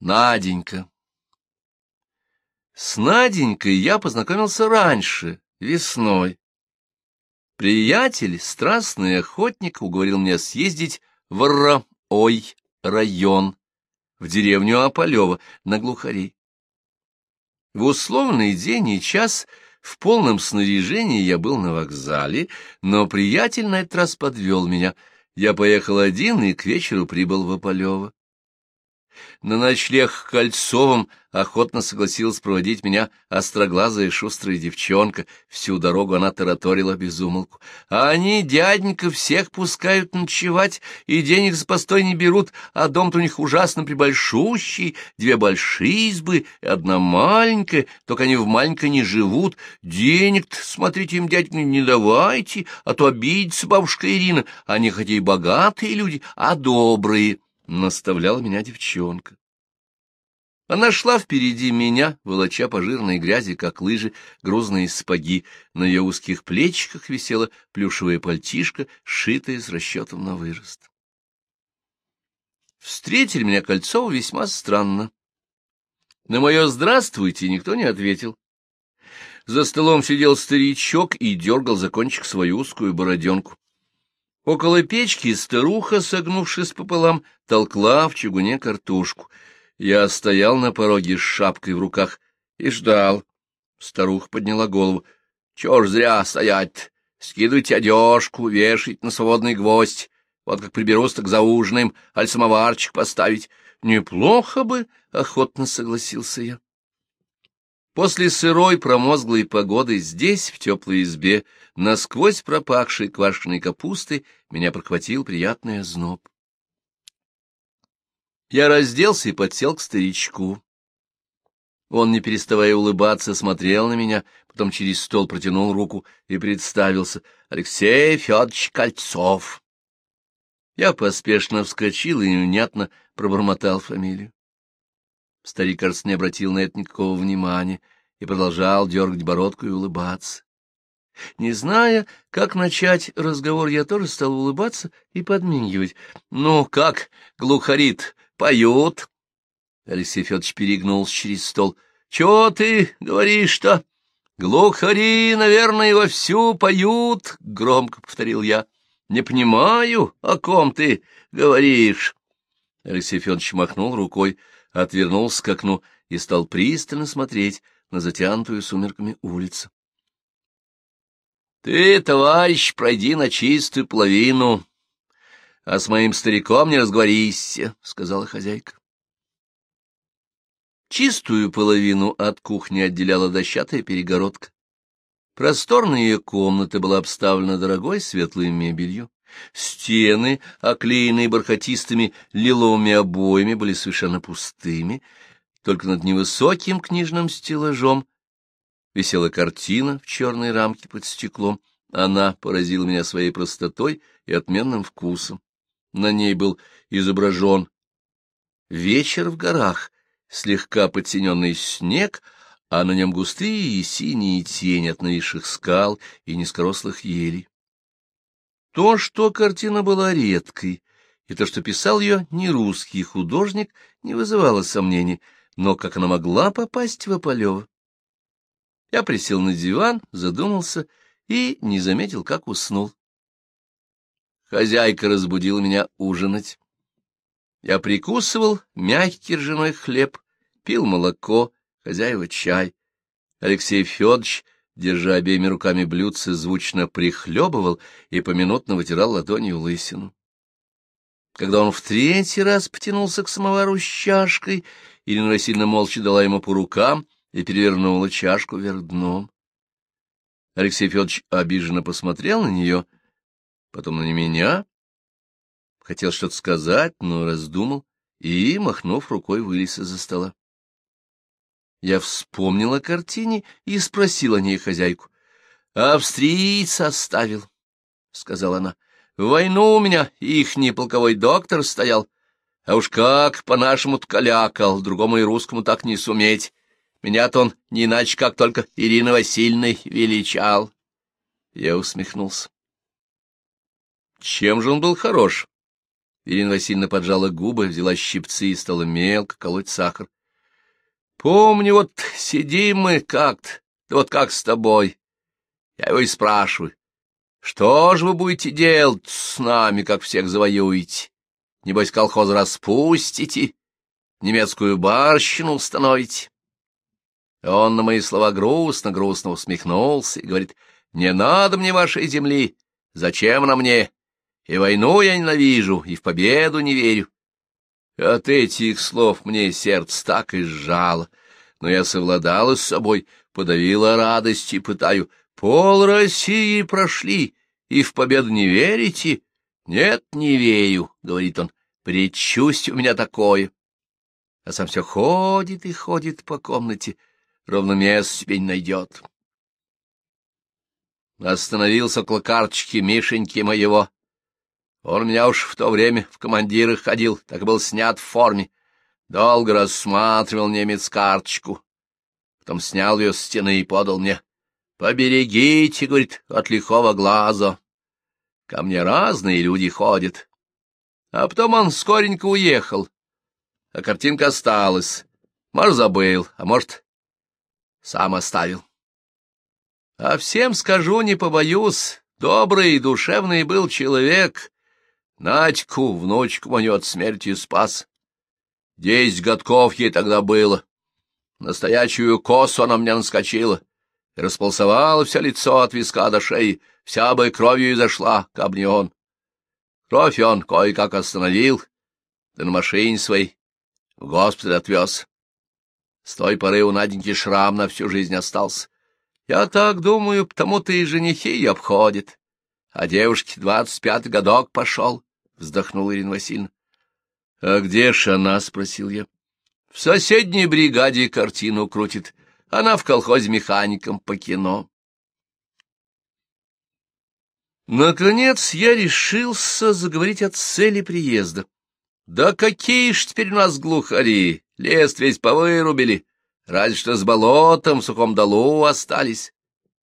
Наденька. С Наденькой я познакомился раньше, весной. Приятель, страстный охотник, уговорил меня съездить в Ра-Ой район, в деревню Аполева, на глухарей. В условный день и час в полном снаряжении я был на вокзале, но приятель на этот раз подвел меня. Я поехал один и к вечеру прибыл в Аполево. На ночлег к Кольцовым охотно согласилась проводить меня остроглазая шустрая девчонка. Всю дорогу она тараторила безумолку. А они, дяденька, всех пускают ночевать, и денег за постой не берут, а дом-то у них ужасно прибольшущий, две большие избы и одна маленькая, только они в маленькой не живут. Денег-то, смотрите, им, дяденька, не давайте, а то обидится бабушка Ирина. Они хотя и богатые люди, а добрые наставляла меня девчонка. Она шла впереди меня, волоча по жирной грязи, как лыжи, грузные сапоги. На ее узких плечиках висела плюшевая пальтишка, сшитая с расчетом на вырост. Встретили меня Кольцова весьма странно. На мое «здравствуйте» никто не ответил. За столом сидел старичок и дергал за кончик свою узкую бороденку. Около печки старуха, согнувшись пополам, толкла в чугуне картошку. Я стоял на пороге с шапкой в руках и ждал. Старуха подняла голову. — Чего ж зря стоять Скидывайте одежку, вешать на свободный гвоздь. Вот как приберусь, так за ужином, аль самоварчик поставить. Неплохо бы, — охотно согласился я. После сырой промозглой погоды здесь, в теплой избе, насквозь пропахшей квашеной капустой, меня прохватил приятный озноб. Я разделся и подсел к старичку. Он, не переставая улыбаться, смотрел на меня, потом через стол протянул руку и представился. Алексей Федорович Кольцов. Я поспешно вскочил и невнятно пробормотал фамилию. Старик, кажется, не обратил на это никакого внимания и продолжал дергать бородку и улыбаться. Не зная, как начать разговор, я тоже стал улыбаться и подмигивать. — Ну, как, глухарит, поют? Алексей Федорович перегнулся через стол. — Чего ты говоришь-то? — Глухари, наверное, вовсю поют, — громко повторил я. — Не понимаю, о ком ты говоришь. Алексей Федорович махнул рукой отвернулся к окну и стал пристально смотреть на затянутую сумерками улицу. — Ты, товарищ, пройди на чистую половину, а с моим стариком не разговорись, — сказала хозяйка. Чистую половину от кухни отделяла дощатая перегородка. Просторная комната была обставлена дорогой светлой мебелью. Стены, оклеенные бархатистыми лиловыми обоями, были совершенно пустыми, только над невысоким книжным стеллажом висела картина в черной рамке под стеклом. Она поразила меня своей простотой и отменным вкусом. На ней был изображен вечер в горах, слегка подтененный снег, а на нем густые и синие тени от нависших скал и низкорослых елей. То, что картина была редкой, и то, что писал ее не русский художник, не вызывало сомнений, но как она могла попасть в Ополева? Я присел на диван, задумался и не заметил, как уснул. Хозяйка разбудила меня ужинать. Я прикусывал мягкий ржаной хлеб, пил молоко, хозяева чай. Алексей Федорович держа обеими руками блюдце, звучно прихлебывал и поминутно вытирал ладонью лысину. Когда он в третий раз потянулся к самовару с чашкой, Ирина Васильевна молча дала ему по рукам и перевернула чашку вверх дном. Алексей Федорович обиженно посмотрел на нее, потом на меня, хотел что-то сказать, но раздумал и, махнув рукой, вылез из-за стола. Я вспомнил о картине и спросил о ней хозяйку. — Австриец оставил, — сказала она. — В войну у меня ихний полковой доктор стоял. А уж как по-нашему ткалякал, другому и русскому так не суметь. Меня-то он не иначе, как только Ирина Васильевной величал. Я усмехнулся. Чем же он был хорош? Ирина Васильевна поджала губы, взяла щипцы и стала мелко колоть сахар. — Помню, вот сидим мы как-то, да вот как с тобой. Я его и спрашиваю, что же вы будете делать с нами, как всех завоюете? Небось, колхоз распустите, немецкую барщину установите? Он на мои слова грустно-грустно усмехнулся и говорит, «Не надо мне вашей земли, зачем она мне? И войну я ненавижу, и в победу не верю». От этих слов мне сердце так и сжало, но я совладала с собой, подавила радость и пытаю, «Пол России прошли, и в победу не верите?» «Нет, не верю», — говорит он, — «предчувствие у меня такое». А сам все ходит и ходит по комнате, — ровно мест себе не найдет. Остановился около карточки Мишеньки моего. Он у меня уж в то время в командирах ходил, так и был снят в форме. Долго рассматривал немец карточку. Потом снял ее с стены и подал мне. «Поберегите, — говорит, — от лихого глаза. Ко мне разные люди ходят». А потом он скоренько уехал, а картинка осталась. Может, забыл, а может, сам оставил. А всем скажу, не побоюсь, добрый и душевный был человек. Надьку, внучку мою от смерти спас. Десять годков ей тогда было. Настоящую косу она мне наскочила. И располосовала все лицо от виска до шеи, вся бы кровью изошла, каб не он. Кровь он кое-как остановил, да на машине своей в госпиталь отвез. С той поры у Наденьки шрам на всю жизнь остался. Я так думаю, потому-то и женихи ее обходят. А девушке двадцать пятый годок пошел, — вздохнула Ирина Васильевна. — А где ж она? — спросил я. — В соседней бригаде картину крутит. Она в колхозе механиком по кино. Наконец я решился заговорить о цели приезда. Да какие ж теперь у нас глухари! Лес весь повырубили, разве что с болотом в сухом долу остались.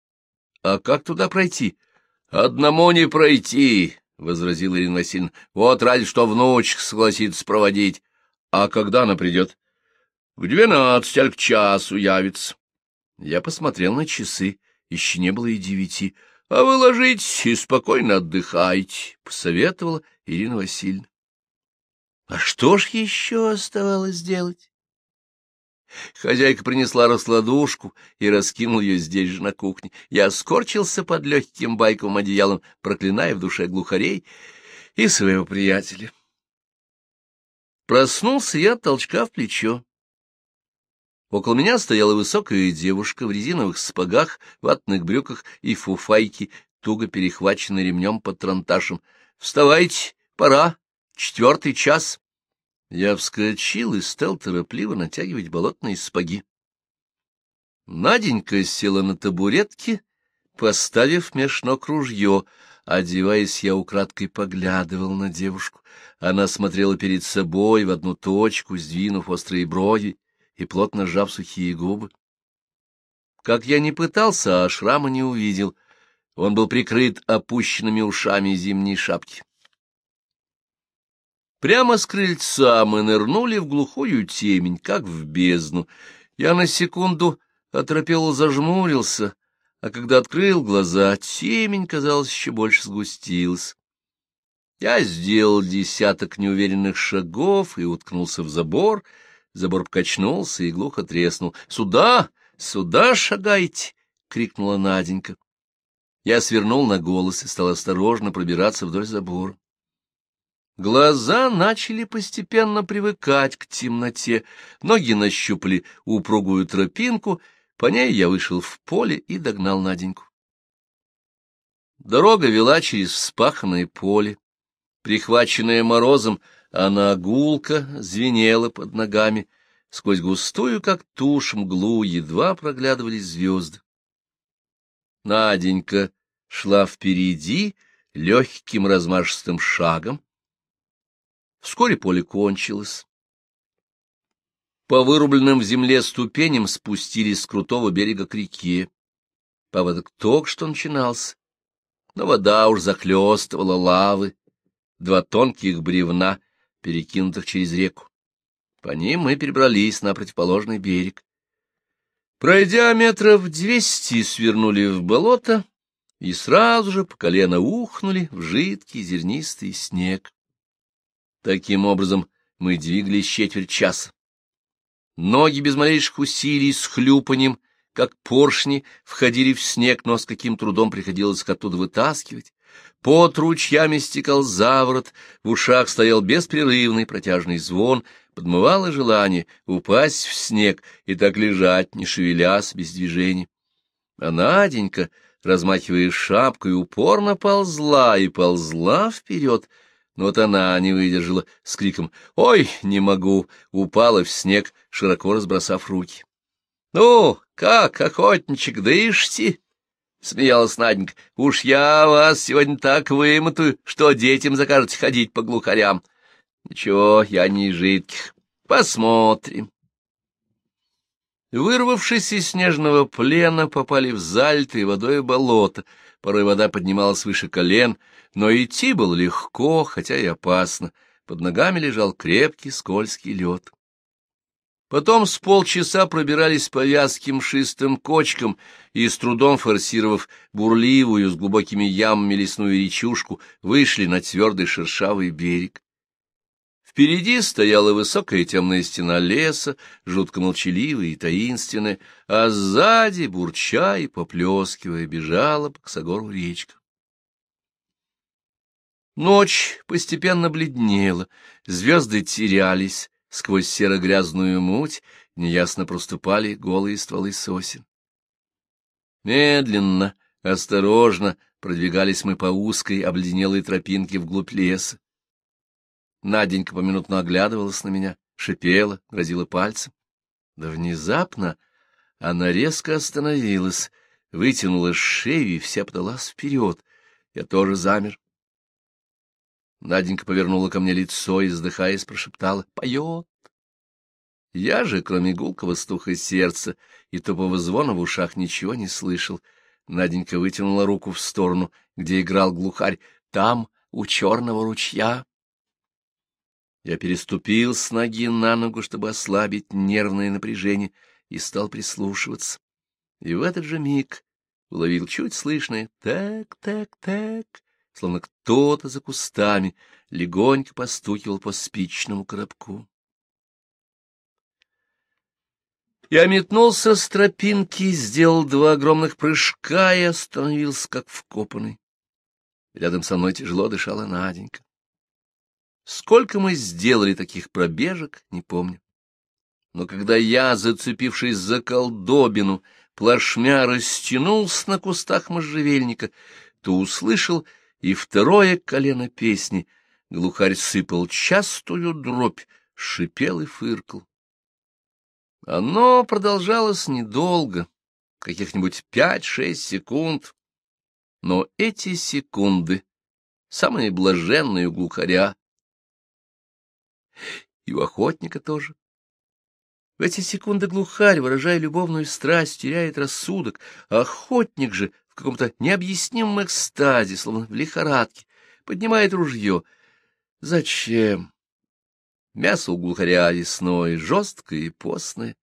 — А как туда пройти? — Одному не пройти, — возразил Ирина Васильевна. — Вот ради что внучка согласится проводить. А когда она придет? — В двенадцать, аль к часу явится. Я посмотрел на часы, еще не было и девяти. — А вы ложитесь и спокойно отдыхайте, — посоветовала Ирина Васильевна. А что ж еще оставалось делать? Хозяйка принесла раскладушку и раскинул ее здесь же на кухне. Я скорчился под легким байковым одеялом, проклиная в душе глухарей и своего приятеля. Проснулся я от толчка в плечо. Около меня стояла высокая девушка в резиновых спагах, ватных брюках и фуфайке, туго перехваченной ремнем под транташем. — Вставайте, пора, четвертый час. Я вскочил и стал торопливо натягивать болотные спаги. Наденька села на табуретке, поставив меж ног ружье. Одеваясь, я украдкой поглядывал на девушку. Она смотрела перед собой в одну точку, сдвинув острые брови и плотно сжав сухие губы. Как я не пытался, а шрама не увидел. Он был прикрыт опущенными ушами зимней шапки. Прямо с крыльца мы нырнули в глухую темень, как в бездну. Я на секунду оторопело зажмурился, а когда открыл глаза, темень, казалось, еще больше сгустилась. Я сделал десяток неуверенных шагов и уткнулся в забор. Забор покачнулся и глухо треснул. «Сюда! Сюда шагайте!» — крикнула Наденька. Я свернул на голос и стал осторожно пробираться вдоль забора. Глаза начали постепенно привыкать к темноте, ноги нащупали упругую тропинку, по ней я вышел в поле и догнал Наденьку. Дорога вела через вспаханное поле. Прихваченная морозом, она гулко звенела под ногами. Сквозь густую, как тушь, мглу едва проглядывались звезды. Наденька шла впереди легким размашистым шагом, Вскоре поле кончилось. По вырубленным в земле ступеням спустились с крутого берега к реке. Поводок только что начинался, но вода уж захлестывала лавы. два тонких бревна, перекинутых через реку. По ним мы перебрались на противоположный берег. Пройдя метров двести, свернули в болото и сразу же по колено ухнули в жидкий зернистый снег. Таким образом мы двигались четверть часа. Ноги без малейших усилий с хлюпанием, как поршни, входили в снег, но с каким трудом приходилось их оттуда вытаскивать. Под ручьями стекал заворот, в ушах стоял беспрерывный протяжный звон, подмывало желание упасть в снег и так лежать, не шевелясь, без движения. А Наденька, размахивая шапкой, упорно ползла и ползла вперед, но вот она не выдержала с криком «Ой, не могу!» упала в снег, широко разбросав руки. — Ну, как, охотничек, дышите? — смеялась Наденька. — Уж я вас сегодня так вымотаю, что детям закажете ходить по глухарям. Ничего, я не из жидких. Посмотрим. Вырвавшись из снежного плена, попали в залитое водой болото. Порой вода поднималась выше колен, но идти было легко, хотя и опасно. Под ногами лежал крепкий скользкий лед. Потом с полчаса пробирались по вязким шистым кочкам и, с трудом форсировав бурливую с глубокими ямами лесную речушку, вышли на твердый шершавый берег. Впереди стояла высокая темная стена леса, жутко молчаливая и таинственная, а сзади, бурча и поплескивая, бежала по косогору речка. Ночь постепенно бледнела, звезды терялись, сквозь серо-грязную муть неясно проступали голые стволы сосен. Медленно, осторожно продвигались мы по узкой обледенелой тропинке вглубь леса. Наденька поминутно оглядывалась на меня, шипела, грозила пальцем. Да внезапно она резко остановилась, вытянула шею и вся подалась вперед. Я тоже замер. Наденька повернула ко мне лицо и, вздыхаясь, прошептала «Поет». Я же, кроме гулкого стуха сердца и тупого звона в ушах, ничего не слышал. Наденька вытянула руку в сторону, где играл глухарь. «Там, у черного ручья». Я переступил с ноги на ногу, чтобы ослабить нервное напряжение, и стал прислушиваться. И в этот же миг уловил чуть слышное «так, так, так», словно кто-то за кустами легонько постукивал по спичному коробку. Я метнулся с тропинки, сделал два огромных прыжка и остановился, как вкопанный. Рядом со мной тяжело дышала Наденька. Сколько мы сделали таких пробежек, не помню. Но когда я, зацепившись за колдобину, плашмя растянулся на кустах можжевельника, то услышал и второе колено песни. Глухарь сыпал частую дробь, шипел и фыркал. Оно продолжалось недолго, каких-нибудь пять-шесть секунд, но эти секунды, самые блаженные у глухаря, и у охотника тоже. В эти секунды глухарь, выражая любовную страсть, теряет рассудок, а охотник же каком-то необъяснимом экстазе, словно в лихорадке, поднимает ружье. Зачем? Мясо у глухаря лесное, жесткое и постное.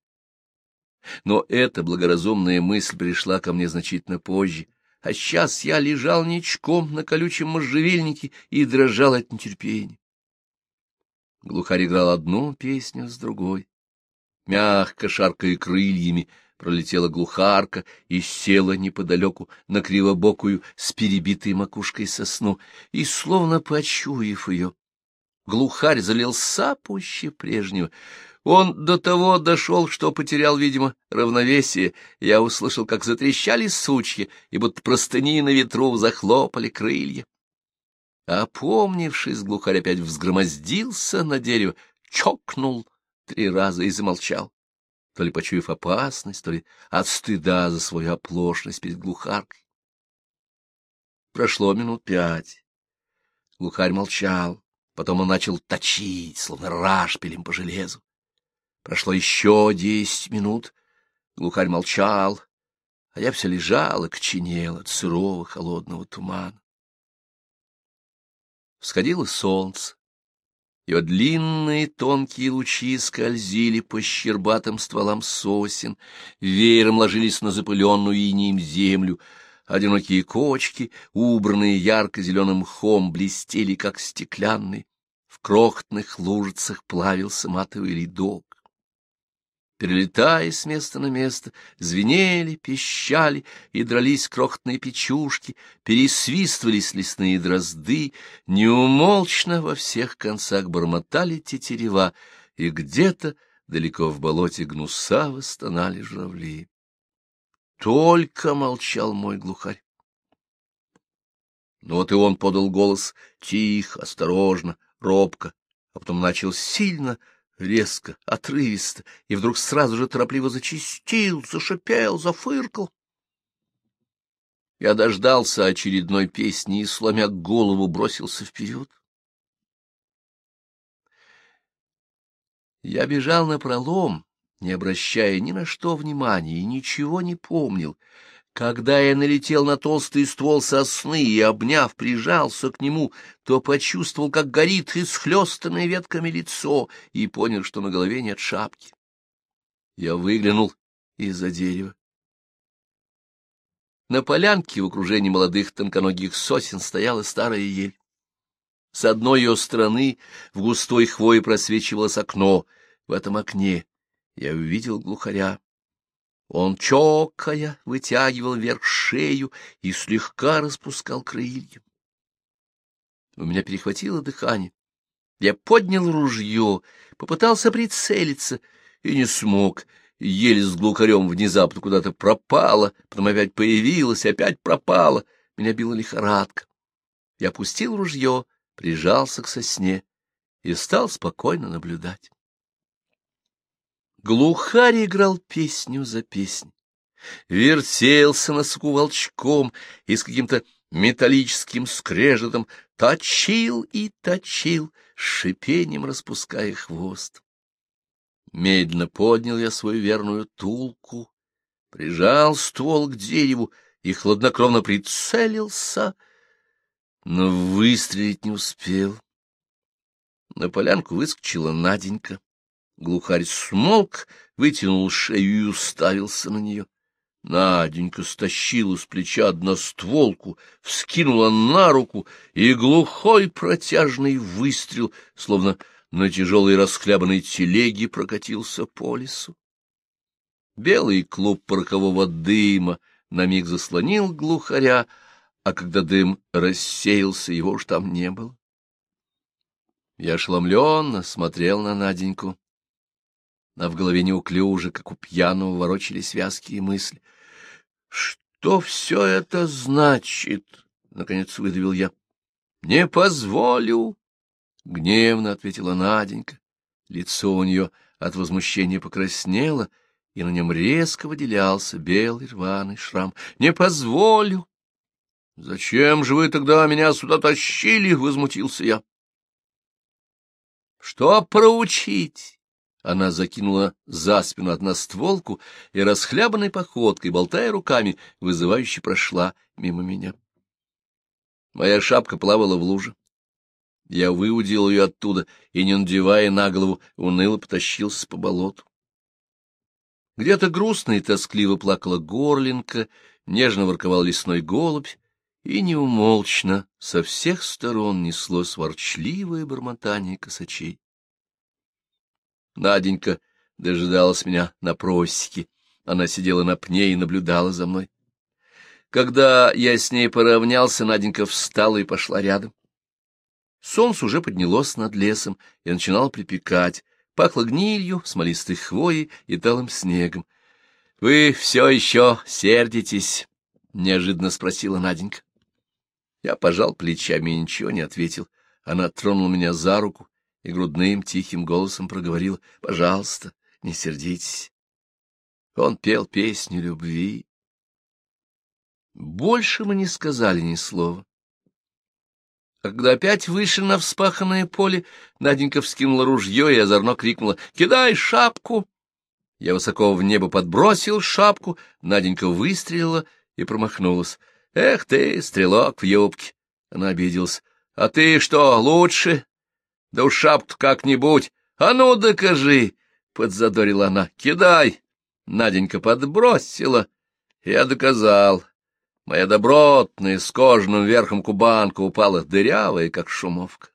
Но эта благоразумная мысль пришла ко мне значительно позже, а сейчас я лежал ничком на колючем можжевельнике и дрожал от нетерпения. Глухарь играл одну песню с другой. Мягко шаркая крыльями, пролетела глухарка и села неподалеку на кривобокую с перебитой макушкой сосну, и, словно почуяв ее, глухарь залился пуще прежнего. Он до того дошел, что потерял, видимо, равновесие. Я услышал, как затрещали сучья, и будто простыни на ветру захлопали крылья. Опомнившись, глухарь опять взгромоздился на дерево, чокнул три раза и замолчал, то ли почуяв опасность, то ли от стыда за свою оплошность перед глухаркой. Прошло минут пять. Глухарь молчал, потом он начал точить, словно рашпилем по железу. Прошло еще десять минут, глухарь молчал, а я все лежал и коченел от сырого холодного тумана. Всходило солнце. Его длинные тонкие лучи скользили по щербатым стволам сосен, веером ложились на запыленную инеем землю. Одинокие кочки, убранные ярко-зеленым мхом, блестели, как стеклянные. В крохотных лужицах плавился матовый ледок перелетая с места на место, звенели, пищали и дрались крохотные печушки, пересвистывались лесные дрозды, неумолчно во всех концах бормотали тетерева, и где-то далеко в болоте гнусаво стонали журавли. Только молчал мой глухарь. Но вот и он подал голос тихо, осторожно, робко, а потом начал сильно, резко, отрывисто, и вдруг сразу же торопливо зачистил, зашипел, зафыркал. Я дождался очередной песни и, сломя голову, бросился вперед. Я бежал на пролом, не обращая ни на что внимания, и ничего не помнил. Когда я налетел на толстый ствол сосны и, обняв, прижался к нему, то почувствовал, как горит исхлестанное ветками лицо, и понял, что на голове нет шапки. Я выглянул из-за дерева. На полянке в окружении молодых тонконогих сосен стояла старая ель. С одной ее стороны в густой хвое просвечивалось окно. В этом окне я увидел глухаря. Он, чокая, вытягивал вверх шею и слегка распускал крылья. У меня перехватило дыхание. Я поднял ружье, попытался прицелиться и не смог. Еле с глухарем внезапно куда-то пропала, потом опять появилась, опять пропала. Меня била лихорадка. Я опустил ружье, прижался к сосне и стал спокойно наблюдать. Глухарь играл песню за песней, вертелся на суку волчком и с каким-то металлическим скрежетом точил и точил, шипением распуская хвост. Медленно поднял я свою верную тулку, прижал ствол к дереву и хладнокровно прицелился, но выстрелить не успел. На полянку выскочила Наденька. Глухарь смолк, вытянул шею и уставился на нее. Наденька стащила с плеча одностволку, вскинула на руку, и глухой протяжный выстрел, словно на тяжелой расхлябанной телеге, прокатился по лесу. Белый клуб порохового дыма на миг заслонил глухаря, а когда дым рассеялся, его уж там не было. Я ошеломленно смотрел на Наденьку а в голове неуклюже, как у пьяного, ворочались вязкие мысли. — Что все это значит? — наконец выдавил я. — Не позволю! — гневно ответила Наденька. Лицо у нее от возмущения покраснело, и на нем резко выделялся белый рваный шрам. — Не позволю! — Зачем же вы тогда меня сюда тащили? — возмутился я. — Что проучить? Она закинула за спину одностволку и расхлябанной походкой, болтая руками, вызывающе прошла мимо меня. Моя шапка плавала в луже. Я выудил ее оттуда и, не надевая на голову, уныло потащился по болоту. Где-то грустно и тоскливо плакала горлинка, нежно ворковал лесной голубь, и неумолчно со всех сторон неслось ворчливое бормотание косачей. Наденька дожидалась меня на просеке. Она сидела на пне и наблюдала за мной. Когда я с ней поравнялся, Наденька встала и пошла рядом. Солнце уже поднялось над лесом и начинало припекать. Пахло гнилью, смолистой хвоей и талым снегом. — Вы все еще сердитесь? — неожиданно спросила Наденька. Я пожал плечами и ничего не ответил. Она тронула меня за руку и грудным тихим голосом проговорил, «Пожалуйста, не сердитесь». Он пел песню любви. Больше мы не сказали ни слова. А когда опять вышли на вспаханное поле, Наденька вскинула ружье и озорно крикнула «Кидай шапку!». Я высоко в небо подбросил шапку, Наденька выстрелила и промахнулась. «Эх ты, стрелок в юбке!» Она обиделась. А ты что, лучше? Да уж шапку как-нибудь. А ну, докажи, — подзадорила она. Кидай. Наденька подбросила. Я доказал. Моя добротная, с кожаным верхом кубанка упала дырявая, как шумовка.